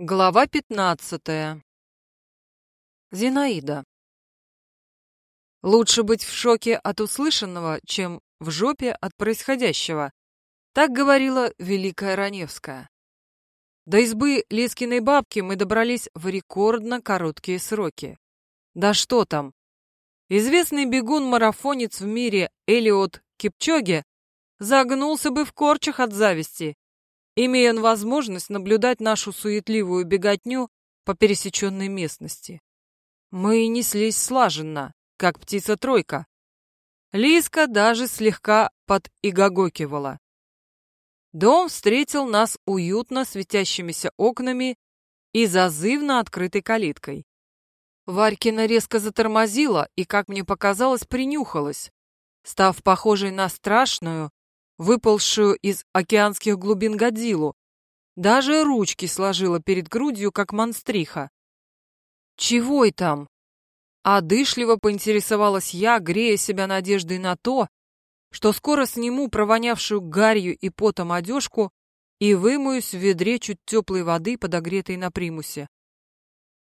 Глава пятнадцатая. Зинаида. Лучше быть в шоке от услышанного, чем в жопе от происходящего. Так говорила Великая Раневская. До избы Лискиной бабки мы добрались в рекордно короткие сроки. Да что там. Известный бегун-марафонец в мире Элиот Кипчоге загнулся бы в корчах от зависти, имея возможность наблюдать нашу суетливую беготню по пересеченной местности. Мы неслись слаженно, как птица-тройка. Лиска даже слегка подигогокивала. Дом встретил нас уютно светящимися окнами и зазывно открытой калиткой. Варькина резко затормозила и, как мне показалось, принюхалась, став похожей на страшную, выползшую из океанских глубин Годзиллу. Даже ручки сложила перед грудью, как монстриха. «Чего и там?» Одышливо поинтересовалась я, грея себя надеждой на то, что скоро сниму провонявшую гарью и потом одежку и вымоюсь в ведре чуть теплой воды, подогретой на примусе.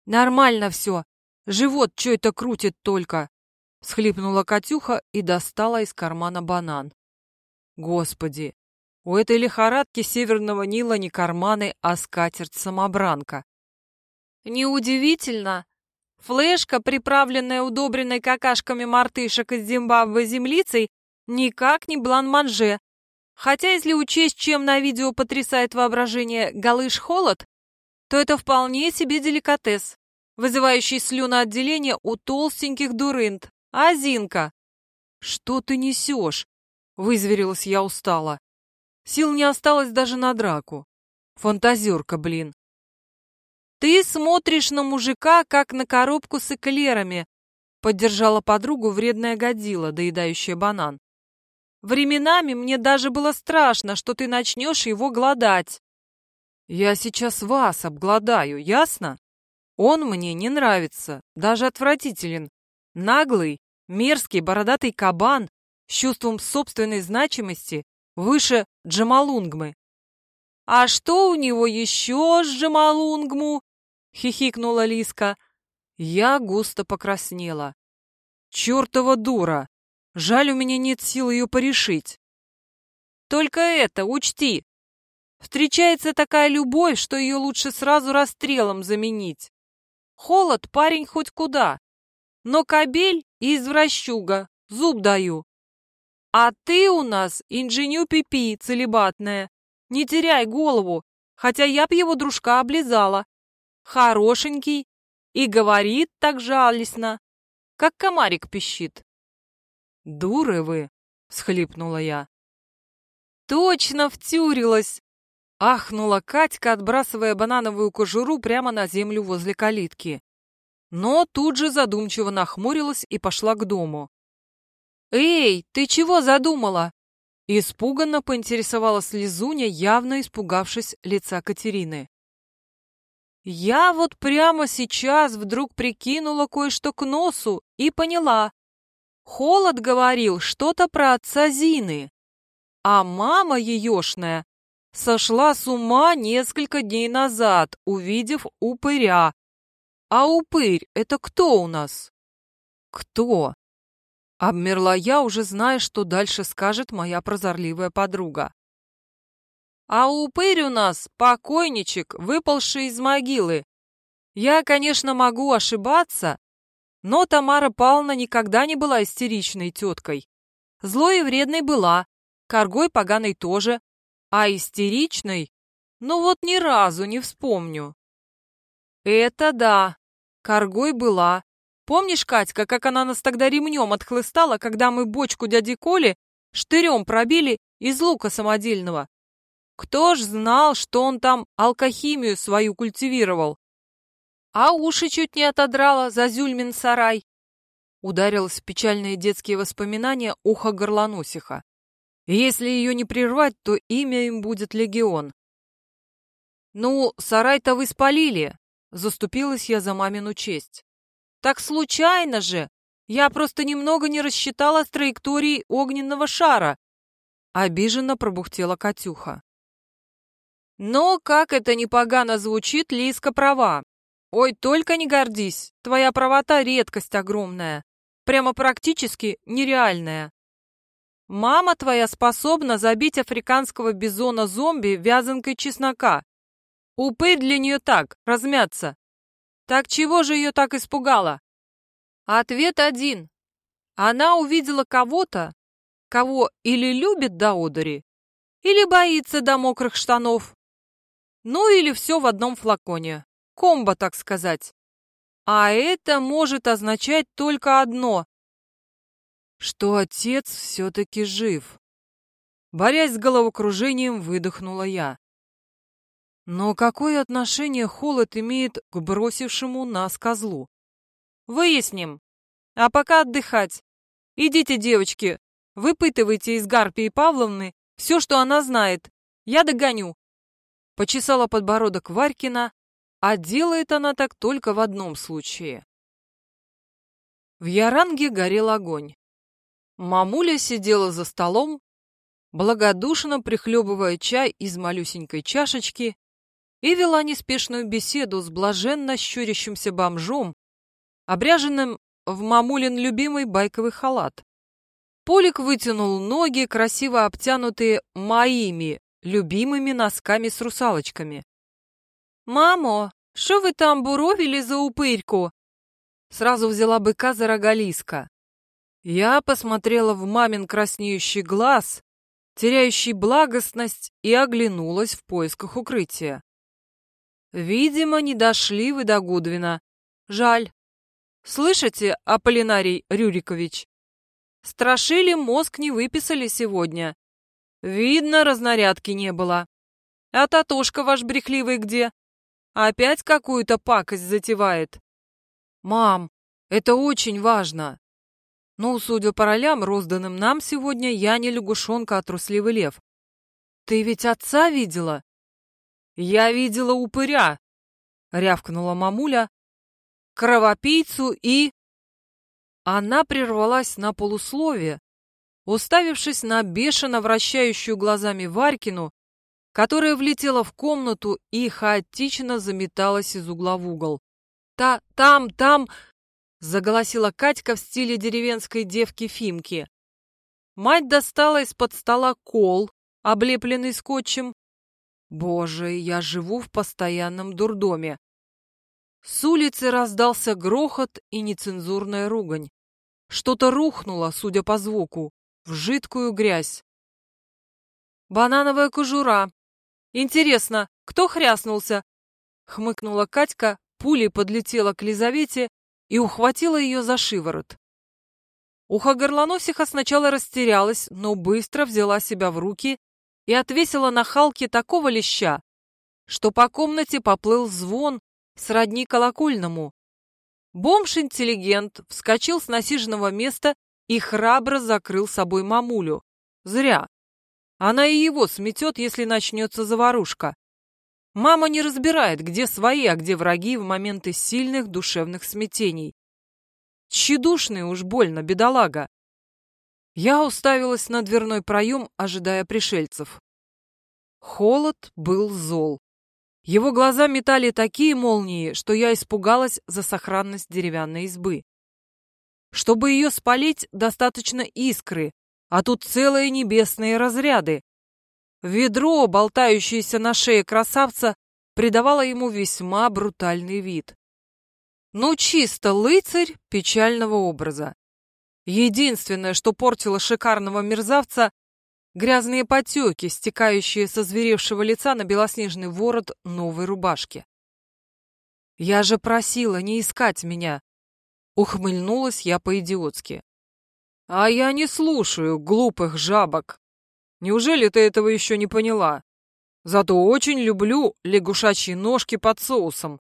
«Нормально все. Живот что это крутит только!» — схлипнула Катюха и достала из кармана банан. Господи, у этой лихорадки Северного Нила не карманы, а скатерть-самобранка. Неудивительно. Флешка, приправленная удобренной какашками мартышек из Зимбабве землицей, никак не блан-манже. Хотя, если учесть, чем на видео потрясает воображение галыш-холод, то это вполне себе деликатес, вызывающий слюноотделение у толстеньких дурынт. Азинка! Что ты несешь? Вызверилась я устало. Сил не осталось даже на драку. Фантазерка, блин. Ты смотришь на мужика, как на коробку с эклерами, поддержала подругу вредная годила, доедающая банан. Временами мне даже было страшно, что ты начнешь его глодать. Я сейчас вас обгладаю, ясно? Он мне не нравится, даже отвратителен. Наглый, мерзкий, бородатый кабан, с чувством собственной значимости выше Джамалунгмы. «А что у него еще с Джамалунгму?» — хихикнула Лиска. Я густо покраснела. «Чертова дура! Жаль, у меня нет сил ее порешить». «Только это, учти! Встречается такая любовь, что ее лучше сразу расстрелом заменить. Холод парень хоть куда, но кабель и извращуга, зуб даю. А ты у нас инженю пипи целебатная. Не теряй голову, хотя я б его дружка облизала. Хорошенький и говорит так жалостно, как комарик пищит. «Дуры вы!» — схлипнула я. «Точно втюрилась!» — ахнула Катька, отбрасывая банановую кожуру прямо на землю возле калитки. Но тут же задумчиво нахмурилась и пошла к дому. «Эй, ты чего задумала?» Испуганно поинтересовалась Лизуня, явно испугавшись лица Катерины. «Я вот прямо сейчас вдруг прикинула кое-что к носу и поняла. Холод говорил что-то про отца Зины, а мама еешная сошла с ума несколько дней назад, увидев упыря. А упырь — это кто у нас?» «Кто?» Обмерла я, уже зная, что дальше скажет моя прозорливая подруга. А упырь у нас покойничек, выпалший из могилы. Я, конечно, могу ошибаться, но Тамара Павловна никогда не была истеричной теткой. Злой и вредной была, коргой поганой тоже, а истеричной, ну вот ни разу не вспомню. Это да, коргой была, Помнишь, Катька, как она нас тогда ремнем отхлыстала, когда мы бочку дяди Коли штырем пробили из лука самодельного? Кто ж знал, что он там алкохимию свою культивировал? А уши чуть не отодрала за Зюльмин сарай. Ударилось в печальные детские воспоминания ухо горлоносиха. Если ее не прервать, то имя им будет Легион. «Ну, сарай-то вы спалили!» — заступилась я за мамину честь. Так случайно же! Я просто немного не рассчитала с траекторией огненного шара. Обиженно пробухтела Катюха. Но, как это непогано звучит, Лиска права. Ой, только не гордись, твоя правота редкость огромная, прямо практически нереальная. Мама твоя способна забить африканского бизона-зомби вязанкой чеснока. Упырь для нее так, размяться. Так чего же ее так испугало? Ответ один. Она увидела кого-то, кого или любит до одури, или боится до мокрых штанов. Ну или все в одном флаконе. Комбо, так сказать. А это может означать только одно что отец все-таки жив. Борясь с головокружением, выдохнула я. Но какое отношение холод имеет к бросившему нас козлу? Выясним. А пока отдыхать. Идите, девочки, выпытывайте из Гарпии Павловны все, что она знает. Я догоню. Почесала подбородок Варькина, а делает она так только в одном случае. В Яранге горел огонь. Мамуля сидела за столом, благодушно прихлебывая чай из малюсенькой чашечки и вела неспешную беседу с блаженно щурящимся бомжом, обряженным в мамулин любимый байковый халат. Полик вытянул ноги, красиво обтянутые моими любимыми носками с русалочками. «Мамо, что вы там буровили за упырьку?» Сразу взяла быка за рогалиска. Я посмотрела в мамин краснеющий глаз, теряющий благостность, и оглянулась в поисках укрытия. Видимо, не дошли вы до Гудвина. Жаль. Слышите, Аполлинарий Рюрикович? Страшили, мозг не выписали сегодня. Видно, разнарядки не было. А Татошка ваш брехливый где? Опять какую-то пакость затевает. Мам, это очень важно. Ну, судя по ролям, розданным нам сегодня, я не лягушонка, а трусливый лев. Ты ведь отца видела? Я видела упыря, рявкнула мамуля, кровопийцу и... Она прервалась на полусловие, уставившись на бешено вращающую глазами Варькину, которая влетела в комнату и хаотично заметалась из угла в угол. «Та, там, там!» заголосила Катька в стиле деревенской девки Фимки. Мать достала из-под стола кол, облепленный скотчем. Боже, я живу в постоянном дурдоме. С улицы раздался грохот и нецензурная ругань. Что-то рухнуло, судя по звуку, в жидкую грязь. «Банановая кожура. Интересно, кто хряснулся?» — хмыкнула Катька, пулей подлетела к Лизавете и ухватила ее за шиворот. Ухо горлоносиха сначала растерялась, но быстро взяла себя в руки и отвесила на Халке такого леща, что по комнате поплыл звон сродни колокольному. Бомж-интеллигент вскочил с насиженного места и храбро закрыл собой мамулю. Зря. Она и его сметет, если начнется заварушка. Мама не разбирает, где свои, а где враги в моменты сильных душевных смятений. Тщедушный уж больно, бедолага. Я уставилась на дверной проем, ожидая пришельцев. Холод был зол. Его глаза метали такие молнии, что я испугалась за сохранность деревянной избы. Чтобы ее спалить, достаточно искры, а тут целые небесные разряды. Ведро, болтающееся на шее красавца, придавало ему весьма брутальный вид. Ну, чисто лыцарь печального образа. Единственное, что портило шикарного мерзавца, грязные потеки, стекающие со зверевшего лица на белоснежный ворот новой рубашки. «Я же просила не искать меня!» Ухмыльнулась я по-идиотски. «А я не слушаю глупых жабок!» Неужели ты этого еще не поняла? Зато очень люблю лягушачьи ножки под соусом.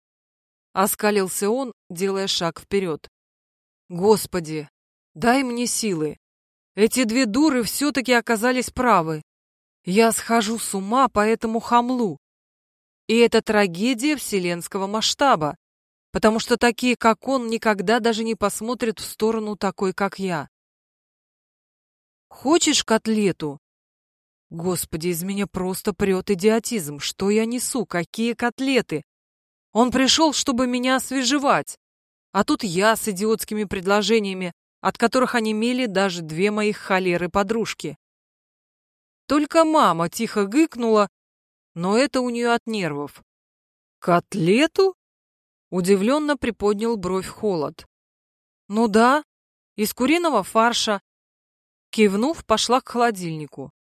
Оскалился он, делая шаг вперед. Господи, дай мне силы. Эти две дуры все-таки оказались правы. Я схожу с ума по этому хамлу. И это трагедия вселенского масштаба, потому что такие, как он, никогда даже не посмотрят в сторону такой, как я. Хочешь котлету? Господи, из меня просто прет идиотизм. Что я несу? Какие котлеты? Он пришел, чтобы меня освежевать. А тут я с идиотскими предложениями, от которых онемели даже две моих холеры подружки. Только мама тихо гыкнула, но это у нее от нервов. «Котлету?» — удивленно приподнял бровь холод. «Ну да, из куриного фарша». Кивнув, пошла к холодильнику.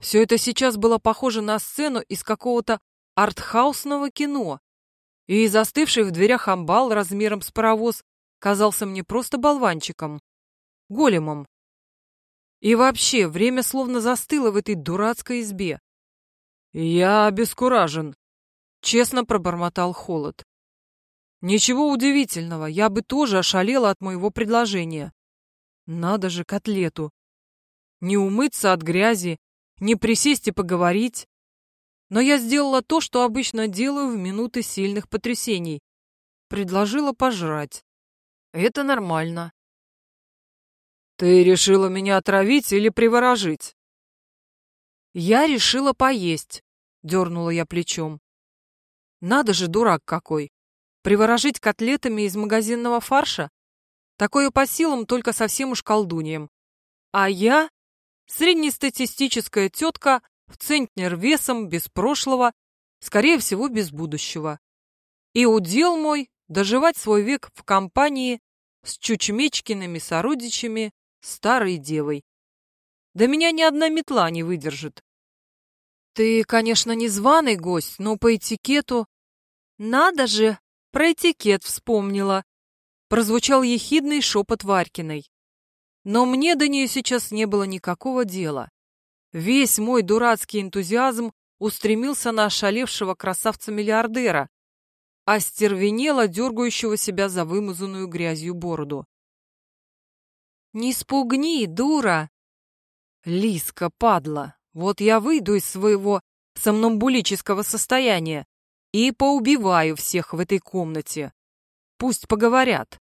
Все это сейчас было похоже на сцену из какого-то артхаусного кино, и застывший в дверях амбал размером с паровоз казался мне просто болванчиком, големом. И вообще, время словно застыло в этой дурацкой избе. «Я обескуражен», — честно пробормотал Холод. «Ничего удивительного, я бы тоже ошалела от моего предложения. Надо же котлету. Не умыться от грязи, не присесть и поговорить. Но я сделала то, что обычно делаю в минуты сильных потрясений. Предложила пожрать. Это нормально. «Ты решила меня отравить или приворожить?» «Я решила поесть», — дернула я плечом. «Надо же, дурак какой! Приворожить котлетами из магазинного фарша? Такое по силам только совсем уж колдуньям. А я — среднестатистическая тетка в центнер весом, без прошлого, скорее всего, без будущего. И удел мой — доживать свой век в компании с Чучмечкиными сородичами старой девой. Да меня ни одна метла не выдержит. Ты, конечно, не званый гость, но по этикету... Надо же, про этикет вспомнила. Прозвучал ехидный шепот Варькиной. Но мне до нее сейчас не было никакого дела. Весь мой дурацкий энтузиазм устремился на ошалевшего красавца-миллиардера, остервенело дергающего себя за вымазанную грязью бороду. «Не спугни, дура!» «Лиска, падла, вот я выйду из своего сомнамбулического состояния и поубиваю всех в этой комнате. Пусть поговорят».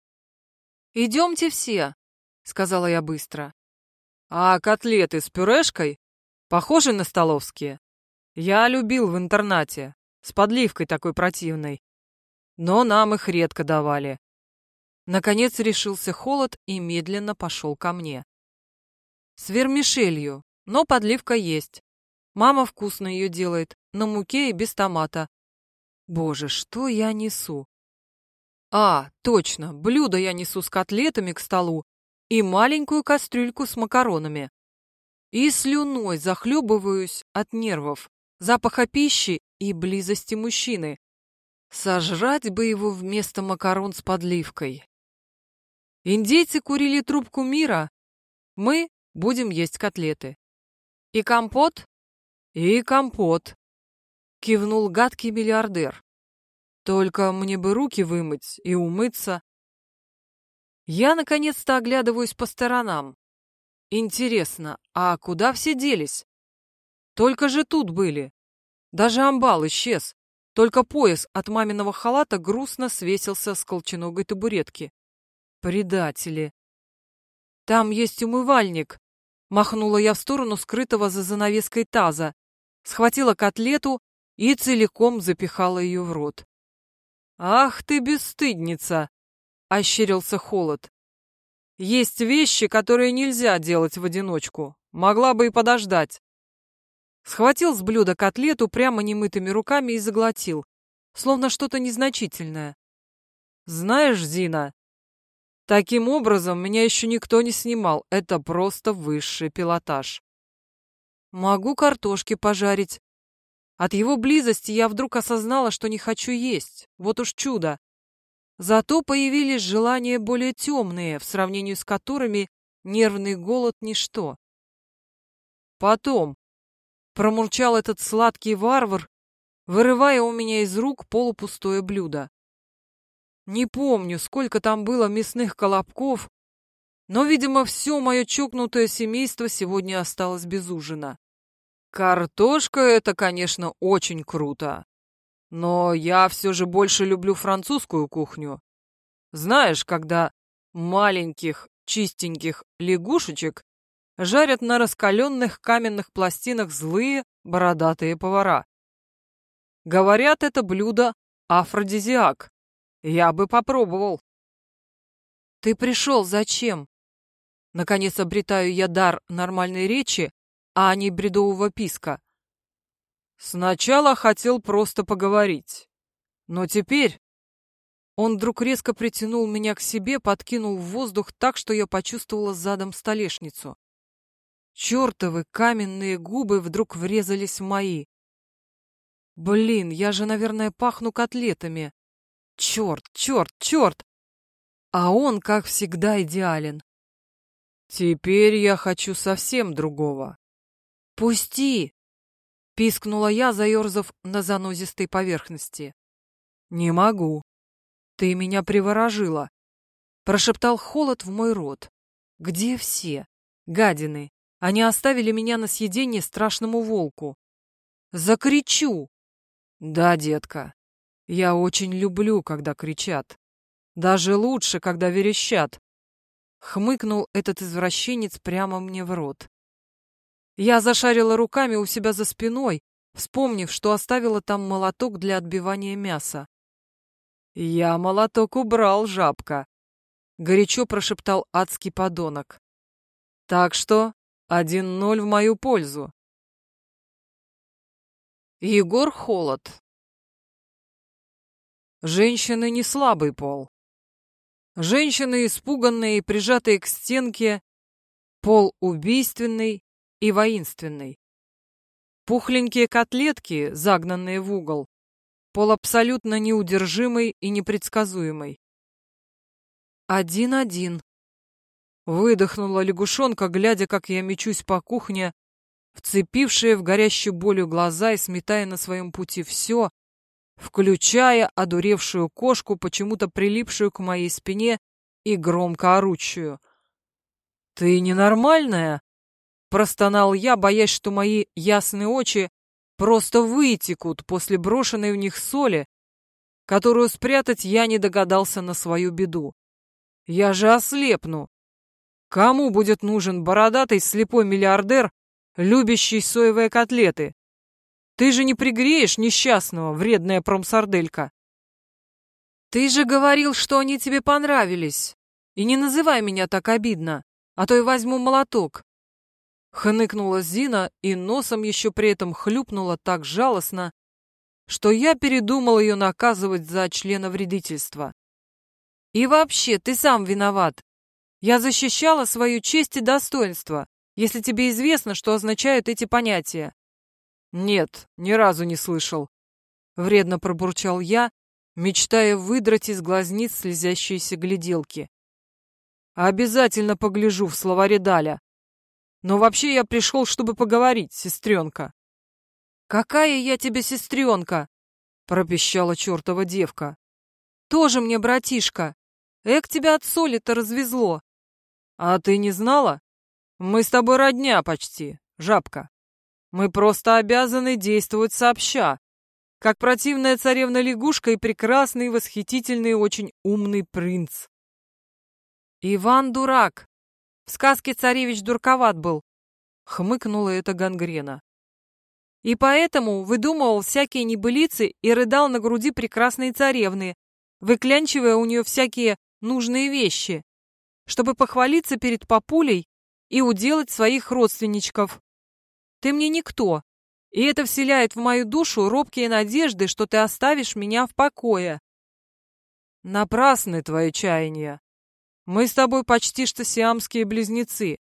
«Идемте все», — сказала я быстро. «А котлеты с пюрешкой похожи на столовские? Я любил в интернате, с подливкой такой противной. Но нам их редко давали. Наконец решился холод и медленно пошел ко мне. С вермишелью, но подливка есть. Мама вкусно ее делает, на муке и без томата. Боже, что я несу? А, точно, блюдо я несу с котлетами к столу и маленькую кастрюльку с макаронами. И слюной захлебываюсь от нервов, запаха пищи и близости мужчины. Сожрать бы его вместо макарон с подливкой. Индейцы курили трубку мира, мы будем есть котлеты. И компот? И компот. Кивнул гадкий миллиардер. Только мне бы руки вымыть и умыться. Я наконец-то оглядываюсь по сторонам. Интересно, а куда все делись? Только же тут были. Даже амбал исчез. Только пояс от маминого халата грустно свесился с колченогой табуретки. Предатели. Там есть умывальник. Махнула я в сторону скрытого за занавеской таза, схватила котлету и целиком запихала ее в рот. «Ах ты, бесстыдница!» — ощерился холод. «Есть вещи, которые нельзя делать в одиночку. Могла бы и подождать». Схватил с блюда котлету прямо немытыми руками и заглотил, словно что-то незначительное. «Знаешь, Зина, Таким образом, меня еще никто не снимал. Это просто высший пилотаж. Могу картошки пожарить. От его близости я вдруг осознала, что не хочу есть. Вот уж чудо. Зато появились желания более темные, в сравнении с которыми нервный голод — ничто. Потом промурчал этот сладкий варвар, вырывая у меня из рук полупустое блюдо. Не помню, сколько там было мясных колобков, но, видимо, все мое чокнутое семейство сегодня осталось без ужина. Картошка — это, конечно, очень круто. Но я все же больше люблю французскую кухню. Знаешь, когда маленьких, чистеньких лягушечек жарят на раскаленных каменных пластинах злые бородатые повара. Говорят, это блюдо афродизиак. Я бы попробовал. Ты пришел зачем? Наконец обретаю я дар нормальной речи, а не бредового писка. Сначала хотел просто поговорить. Но теперь... Он вдруг резко притянул меня к себе, подкинул в воздух так, что я почувствовала задом столешницу. Чёртовы каменные губы вдруг врезались в мои. Блин, я же, наверное, пахну котлетами. Чёрт, чёрт, чёрт! А он, как всегда, идеален. Теперь я хочу совсем другого. Пусти! Пискнула я, заерзав на занозистой поверхности. Не могу. Ты меня приворожила. Прошептал холод в мой рот. Где все? Гадины. Они оставили меня на съедение страшному волку. Закричу. Да, детка. Я очень люблю, когда кричат. Даже лучше, когда верещат. Хмыкнул этот извращенец прямо мне в рот. Я зашарила руками у себя за спиной, вспомнив, что оставила там молоток для отбивания мяса. «Я молоток убрал, жабка», — горячо прошептал адский подонок. «Так что один ноль в мою пользу». Егор Холод Женщины не слабый пол. Женщины, испуганные и прижатые к стенке, пол убийственный и воинственный. Пухленькие котлетки, загнанные в угол, Пол абсолютно неудержимый и непредсказуемый. «Один-один», — выдохнула лягушонка, глядя, как я мечусь по кухне, вцепившая в горящую болью глаза и сметая на своем пути все, включая одуревшую кошку, почему-то прилипшую к моей спине и громко орущую. «Ты ненормальная?» — простонал я, боясь, что мои ясные очи просто вытекут после брошенной в них соли, которую спрятать я не догадался на свою беду. Я же ослепну. Кому будет нужен бородатый слепой миллиардер, любящий соевые котлеты? Ты же не пригреешь несчастного, вредная промсарделька. Ты же говорил, что они тебе понравились. И не называй меня так обидно, а то я возьму молоток. Хныкнула Зина и носом еще при этом хлюпнула так жалостно, что я передумал ее наказывать за членовредительство. И вообще, ты сам виноват. Я защищала свою честь и достоинство, если тебе известно, что означают эти понятия. Нет, ни разу не слышал. Вредно пробурчал я, мечтая выдрать из глазниц слезящиеся гляделки. Обязательно погляжу в словаре Даля. Но вообще я пришел, чтобы поговорить, сестренка. Какая я тебе сестренка? Пропищала чертова девка. Тоже мне братишка. Эк, тебя от соли-то развезло. А ты не знала? Мы с тобой родня почти, жабка. Мы просто обязаны действовать сообща, как противная царевна-лягушка и прекрасный, восхитительный, очень умный принц. Иван дурак, в сказке царевич дурковат был, хмыкнула эта гангрена. И поэтому выдумывал всякие небылицы и рыдал на груди прекрасной царевны, выклянчивая у нее всякие нужные вещи, чтобы похвалиться перед папулей и уделать своих родственничков. Ты мне никто, и это вселяет в мою душу робкие надежды, что ты оставишь меня в покое. Напрасны твои чаяния. Мы с тобой почти что сиамские близнецы.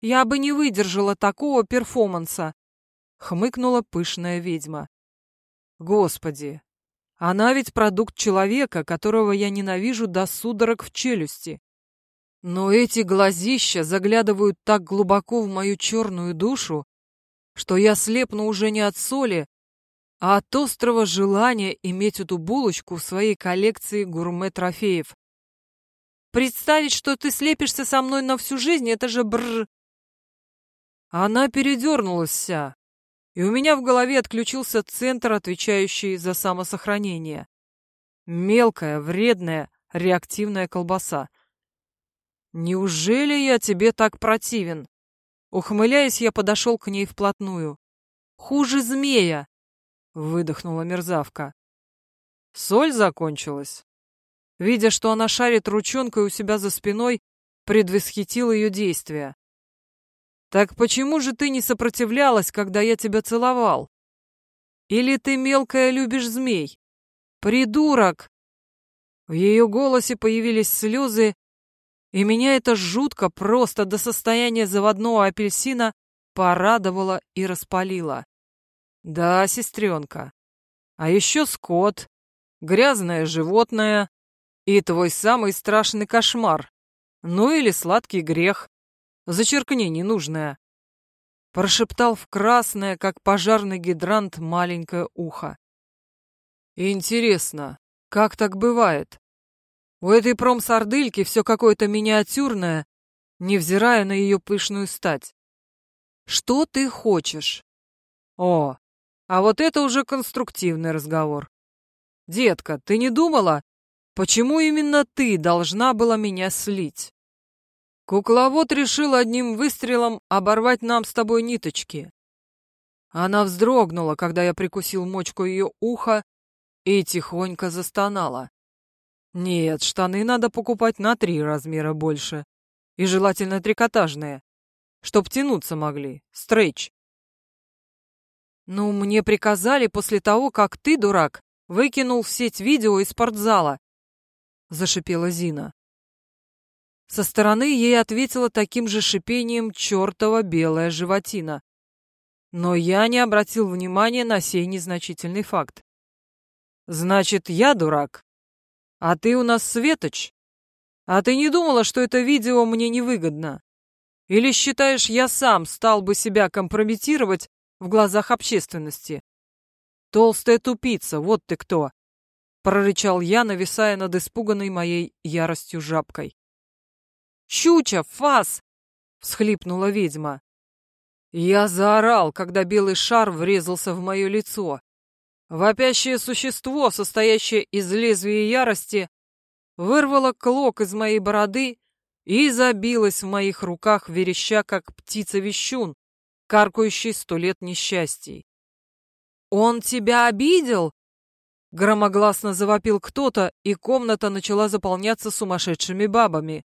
Я бы не выдержала такого перформанса, хмыкнула пышная ведьма. Господи, она ведь продукт человека, которого я ненавижу до судорог в челюсти. Но эти глазища заглядывают так глубоко в мою черную душу, что я слепну уже не от соли, а от острого желания иметь эту булочку в своей коллекции гурме-трофеев. Представить, что ты слепишься со мной на всю жизнь, это же бр. Она передернулась вся, и у меня в голове отключился центр, отвечающий за самосохранение. Мелкая, вредная, реактивная колбаса. Неужели я тебе так противен? Ухмыляясь, я подошел к ней вплотную. «Хуже змея!» — выдохнула мерзавка. Соль закончилась. Видя, что она шарит ручонкой у себя за спиной, предвосхитил ее действия. «Так почему же ты не сопротивлялась, когда я тебя целовал? Или ты, мелкая, любишь змей? Придурок!» В ее голосе появились слезы, и меня это жутко, просто до состояния заводного апельсина, порадовало и распалило. «Да, сестренка. А еще скот, грязное животное и твой самый страшный кошмар. Ну или сладкий грех. Зачеркни ненужное. Прошептал в красное, как пожарный гидрант, маленькое ухо. Интересно, как так бывает? У этой промсардыльки все какое-то миниатюрное, невзирая на ее пышную стать. Что ты хочешь? О, а вот это уже конструктивный разговор. Детка, ты не думала, Почему именно ты должна была меня слить? Кукловод решил одним выстрелом оборвать нам с тобой ниточки. Она вздрогнула, когда я прикусил мочку ее уха и тихонько застонала. Нет, штаны надо покупать на три размера больше. И желательно трикотажные, чтоб тянуться могли. Стрейч. Ну, мне приказали после того, как ты, дурак, выкинул в сеть видео из спортзала, зашипела Зина. Со стороны ей ответила таким же шипением чертова белая животина. Но я не обратил внимания на сей незначительный факт. «Значит, я дурак? А ты у нас светоч? А ты не думала, что это видео мне невыгодно? Или считаешь, я сам стал бы себя компрометировать в глазах общественности? Толстая тупица, вот ты кто!» — прорычал я, нависая над испуганной моей яростью жабкой. «Чуча, фас!» — всхлипнула ведьма. Я заорал, когда белый шар врезался в мое лицо. Вопящее существо, состоящее из лезвия ярости, вырвало клок из моей бороды и забилось в моих руках, вереща, как птица-вещун, каркающий сто лет несчастий. «Он тебя обидел?» Громогласно завопил кто-то, и комната начала заполняться сумасшедшими бабами.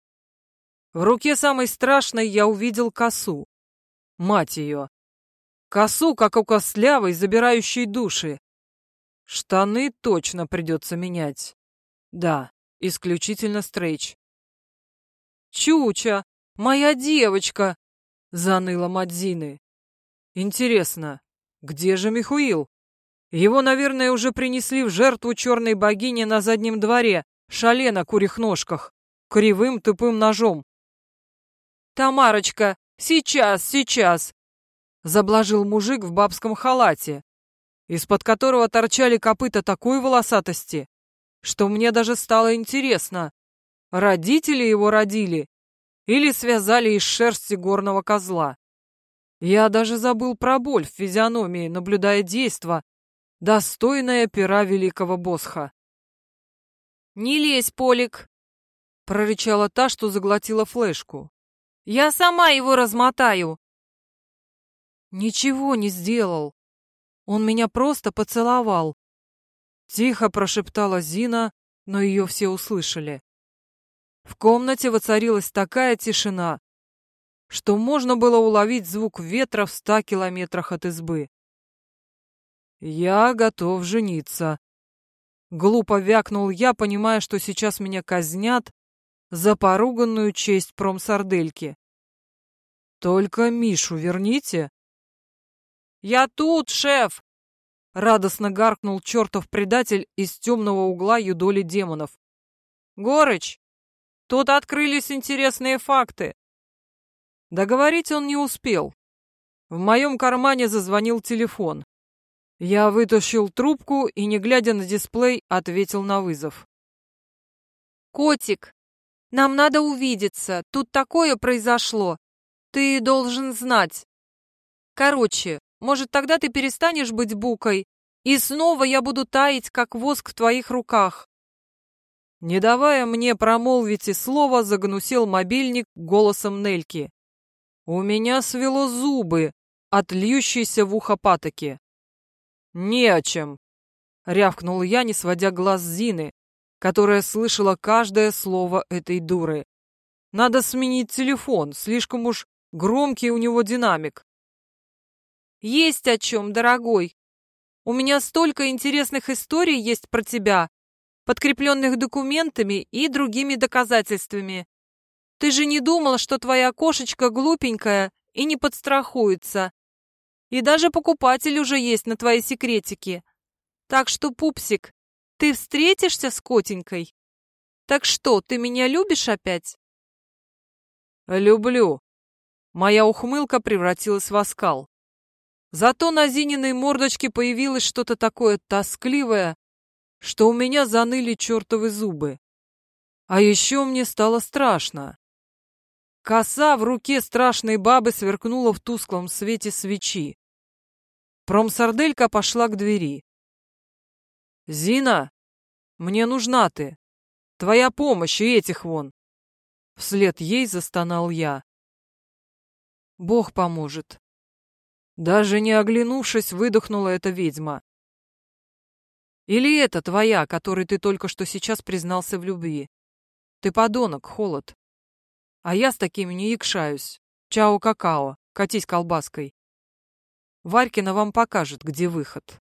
В руке самой страшной я увидел косу. Мать ее. Косу, как у костлявой, забирающей души. Штаны точно придется менять. Да, исключительно стрейч. «Чуча! Моя девочка!» — заныла Мадзины. «Интересно, где же Михуил?» Его, наверное, уже принесли в жертву черной богине на заднем дворе, шале на курьих ножках, кривым тупым ножом. «Тамарочка, сейчас, сейчас!» Заблажил мужик в бабском халате, из-под которого торчали копыта такой волосатости, что мне даже стало интересно, родители его родили или связали из шерсти горного козла. Я даже забыл про боль в физиономии, наблюдая действо, достойная пера великого босха. «Не лезь, Полик!» — прорычала та, что заглотила флешку. «Я сама его размотаю!» «Ничего не сделал. Он меня просто поцеловал!» Тихо прошептала Зина, но ее все услышали. В комнате воцарилась такая тишина, что можно было уловить звук ветра в ста километрах от избы. «Я готов жениться». Глупо вякнул я, понимая, что сейчас меня казнят за поруганную честь промсардельки. «Только Мишу верните». «Я тут, шеф!» Радостно гаркнул чертов предатель из темного угла юдоли демонов. «Горыч, тут открылись интересные факты». Договорить он не успел. В моем кармане зазвонил телефон. Я вытащил трубку и, не глядя на дисплей, ответил на вызов. «Котик, нам надо увидеться. Тут такое произошло. Ты должен знать. Короче, может, тогда ты перестанешь быть букой, и снова я буду таять, как воск в твоих руках». Не давая мне промолвить и слова, загнусил мобильник голосом Нельки. У меня свело зубы от в ухо патоки. «Не о чем», — рявкнул я, не сводя глаз Зины, которая слышала каждое слово этой дуры. «Надо сменить телефон, слишком уж громкий у него динамик». «Есть о чем, дорогой. У меня столько интересных историй есть про тебя, подкрепленных документами и другими доказательствами. Ты же не думал, что твоя кошечка глупенькая и не подстрахуется. И даже покупатель уже есть на твои секретики. Так что, пупсик, ты встретишься с котенькой? Так что, ты меня любишь опять? Люблю. Моя ухмылка превратилась в оскал. Зато на Зининой мордочке появилось что-то такое тоскливое, что у меня заныли чертовы зубы. А еще мне стало страшно. Коса в руке страшной бабы сверкнула в тусклом свете свечи. Промсарделька пошла к двери. «Зина, мне нужна ты. Твоя помощь и этих вон!» Вслед ей застонал я. «Бог поможет!» Даже не оглянувшись, выдохнула эта ведьма. Или это твоя, которой ты только что сейчас признался в любви? Ты подонок, холод. А я с такими не якшаюсь. Чао-какао, катись колбаской. Варькина вам покажет, где выход.